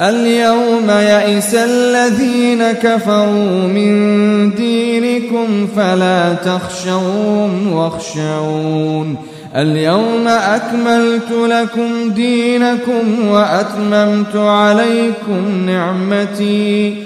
اليوم يئس الذين كفروا من دينكم فلا تخشوهم واخشون اليوم أكملت لكم دينكم وأتممت عليكم نعمتي.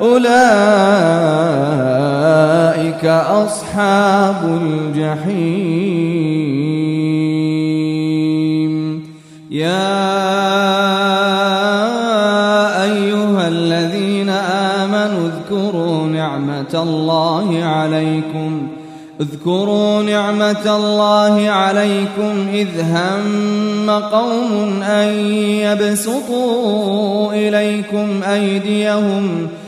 أولئك أصحاب الجحيم. يا أيها الذين آمنوا اذكروا نعمة الله عليكم. اذكروا نعمة الله عليكم إذ هم قوم أن يبسطوا إليكم أيديهم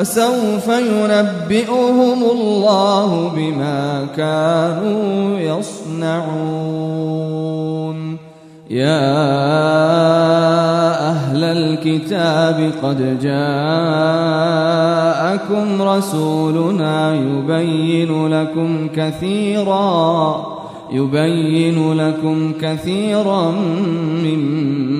وسوف ينبئهم الله بما كانوا يصنعون. يا أهل الكتاب قد جاءكم رسولنا يبين لكم كثيرا يبين لكم كثيرا مما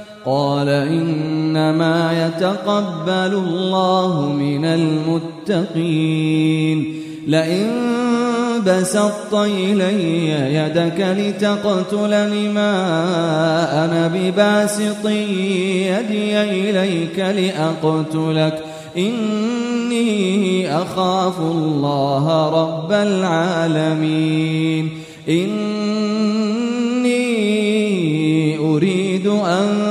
قال إنما يتقبل الله من المتقين. لئن بسطت إلي يدك لتقتلني ما أنا بباسط يدي إليك لأقتلك. إني أخاف الله رب العالمين. إني أريد أن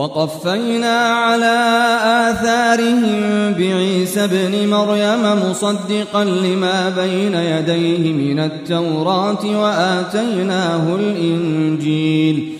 وقفينا على آثارهم بعيسى ابن مريم مصدقا لما بين يديه من التوراة وآتيناه الإنجيل.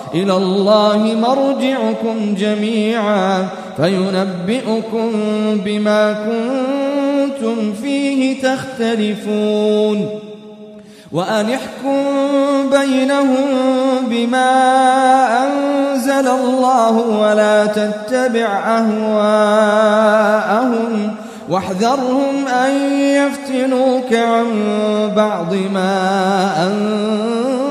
إلى الله مرجعكم جميعا فينبئكم بما كنتم فيه تختلفون وأن احكم بينهم بما أنزل الله ولا تتبع أهواءهم واحذرهم أن يفتنوك عن بعض ما أنزل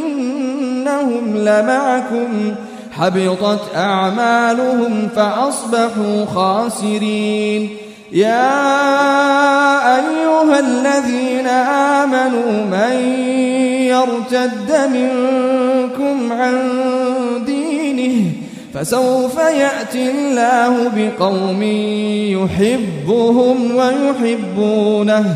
إنهم لمعكم. حبطت أعمالهم فأصبحوا خاسرين. يا أيها الذين آمنوا من يرتد منكم عن دينه فسوف يأتي الله بقوم يحبهم ويحبونه.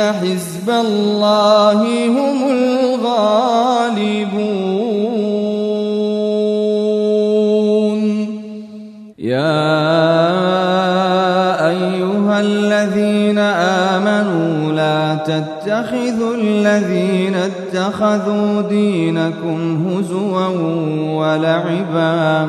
حزب الله هم الغالبون يا الذين آمنوا لا تتخذوا الذين اتخذوا دينكم هزوا ولعبا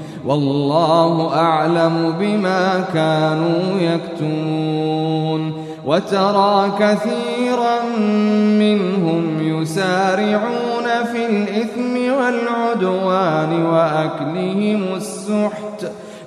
والله أعلم بما كانوا يكتمون وترى كثيرا منهم يسارعون في الإثم والعدوان وأكلهم السحت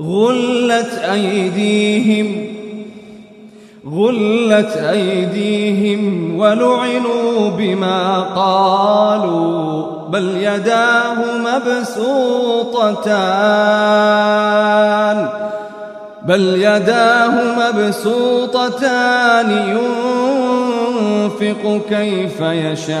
غلت أيديهم غلت أيديهم ولعنوا بما قالوا بل يداه مبسوطتان بل يداه مبسوطتان ينفق كيف يشاء.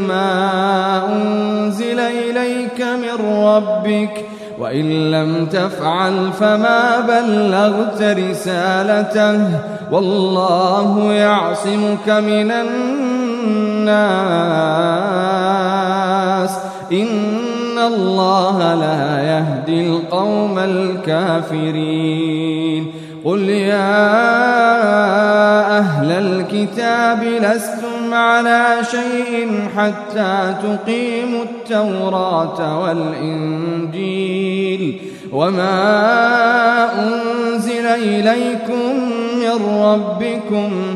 ربك وإن لم تفعل فما بلغت رسالته والله يعصمك من الناس إن الله لا يهدي القوم الكافرين قل يا أهل الكتاب لستم على شيء حتى تقيموا التوراة والإنجيل وما أنزل إليكم من ربكم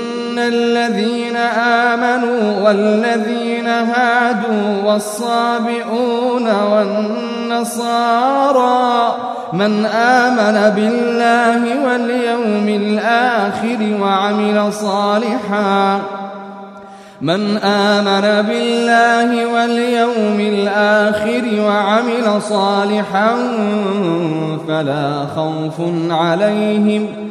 الذين آمنوا والذين هادوا والصابئون والنصارى من آمن بالله واليوم الآخر وعمل صالحا من آمن بالله واليوم الآخر وعمل صالحا فلا خوف عليهم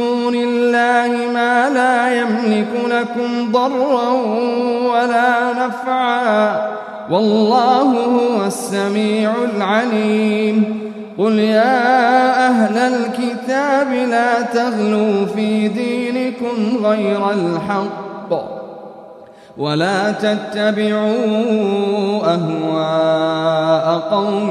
دون الله ما لا يملك لكم ضرا ولا نفعا. والله هو السميع العليم. قل يا أهل الكتاب لا تغلوا في دينكم غير الحق ولا تتبعوا أهواء قوم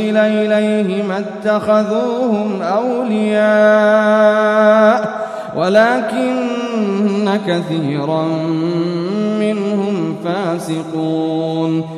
إليه ما اتخذوهم أولياء ولكن كثيرا منهم فاسقون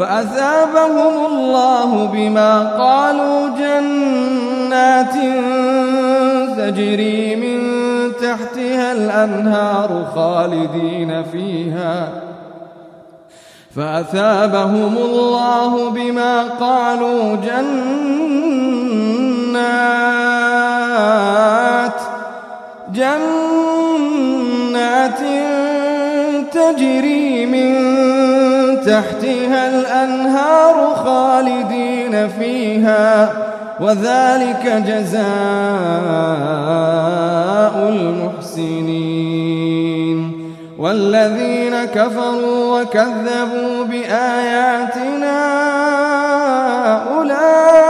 فأثابهم الله بما قالوا جنات تجري من تحتها الأنهار خالدين فيها. فأثابهم الله بما قالوا جنات جنات تجري تحتها الأنهار خالدين فيها وذلك جزاء المحسنين. والذين كفروا وكذبوا بآياتنا أولئك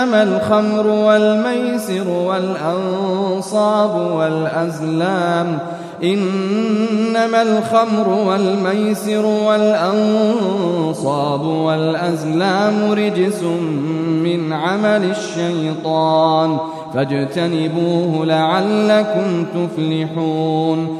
إنما الخمر والميسر والأنصاب والأزلام إنما الخمر والميسر والأنصاب والأزلام رجس من عمل الشيطان فاجتنبوه لعلكم تفلحون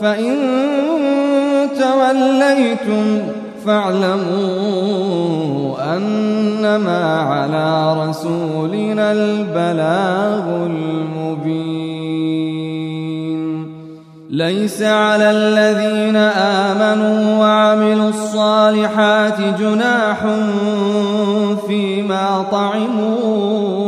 فإن توليتم فاعلموا أنما على رسولنا البلاغ المبين. ليس على الذين آمنوا وعملوا الصالحات جناح فيما طعموا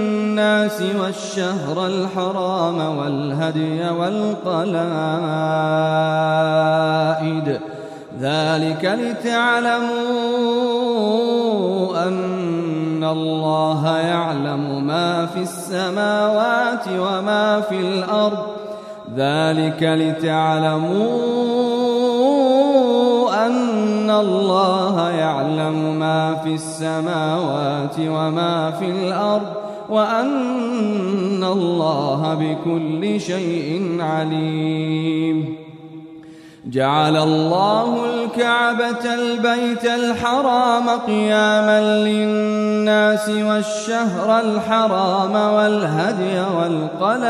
والشهر الحرام والهدي والقلائد. ذلك لتعلموا أن الله يعلم ما في السماوات وما في الأرض. ذلك لتعلموا أن الله يعلم ما في السماوات وما في الأرض. وأن الله بكل شيء عليم. جعل الله الكعبة البيت الحرام قياما للناس والشهر الحرام والهدي والقلائد.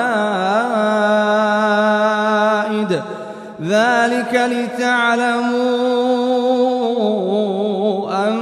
ذلك لتعلموا أن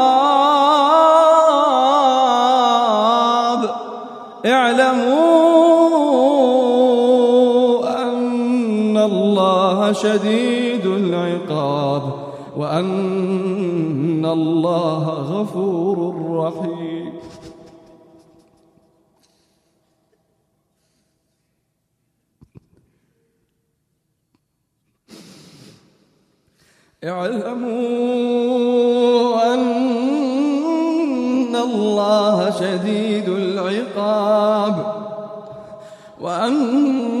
شديد العقاب وأن الله غفور رحيم. اعلموا أن الله شديد العقاب وأن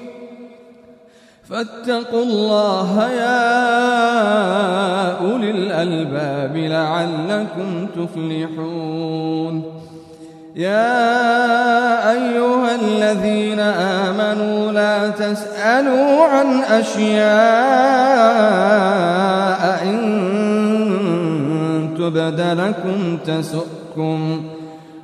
فاتقوا الله يا أولي الألباب لعلكم تفلحون. يا أيها الذين آمنوا لا تسألوا عن أشياء إن تبد لكم تسؤكم.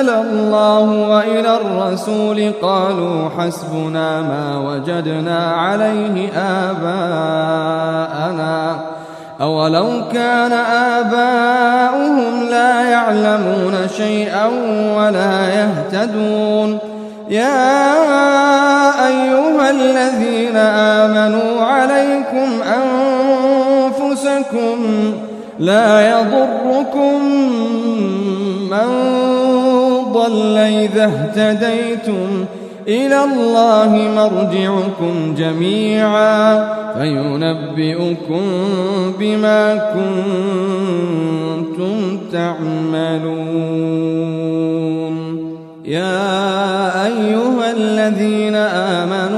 الله وإلى الرسول قالوا حسبنا ما وجدنا عليه آباءنا. أولو كان آباؤهم لا يعلمون شيئا ولا يهتدون. يا أيها الذين آمنوا عليكم أنفسكم لا يضركم من ضل إذا اهتديتم إلى الله مرجعكم جميعا فينبئكم بما كنتم تعملون. يا أيها الذين آمنوا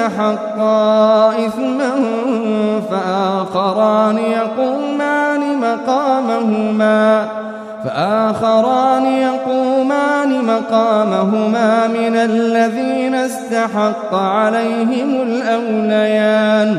استحقا إثما فآخران يقومان مقامهما فآخران يقومان مقامهما من الذين استحق عليهم الأوليان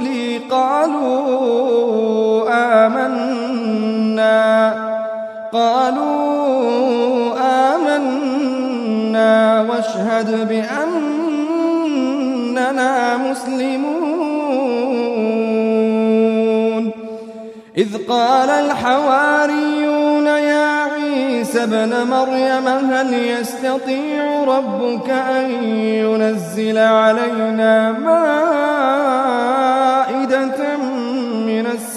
قالوا آمنا. قالوا آمنا واشهد بأننا مسلمون. إذ قال الحواريون يا عيسى ابن مريم هل يستطيع ربك أن ينزل علينا مائدة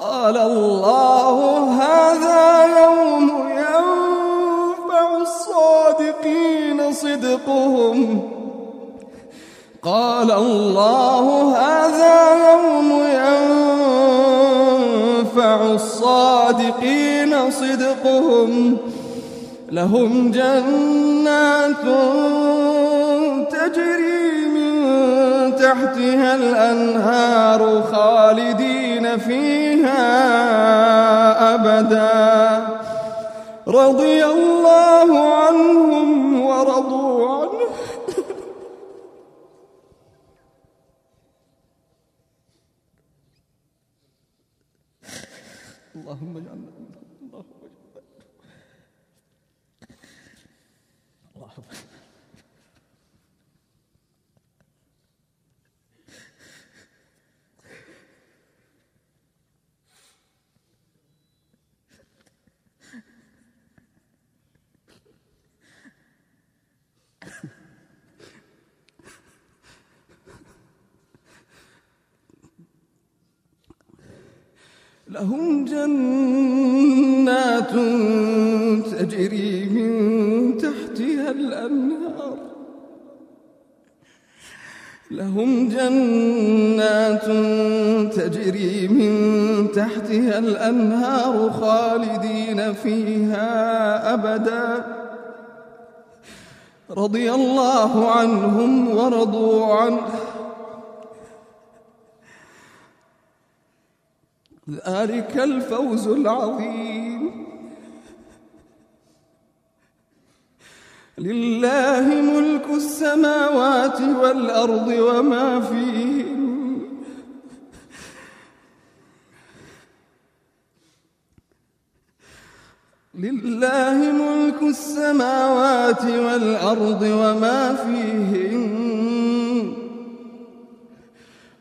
قال الله هذا يوم ينفع الصادقين صدقهم. قال الله هذا يوم ينفع الصادقين صدقهم. لهم جنات تجري تحتها الأنهار خالدين فيها أبدا. رضي الله عنهم ورضوا عنه. اللهم اجعلنا لهم جنات تجري من تحتها الأنهار. لهم جنات تجري من تحتها الأنهار خالدين فيها أبدا. رضي الله عنهم ورضوا عنه. ذلك الفوز العظيم. لله ملك السماوات والأرض وما فيهن. لله ملك السماوات والأرض وما فيهن.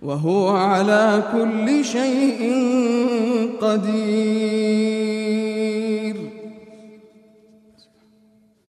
وهو على كل شيء قدير.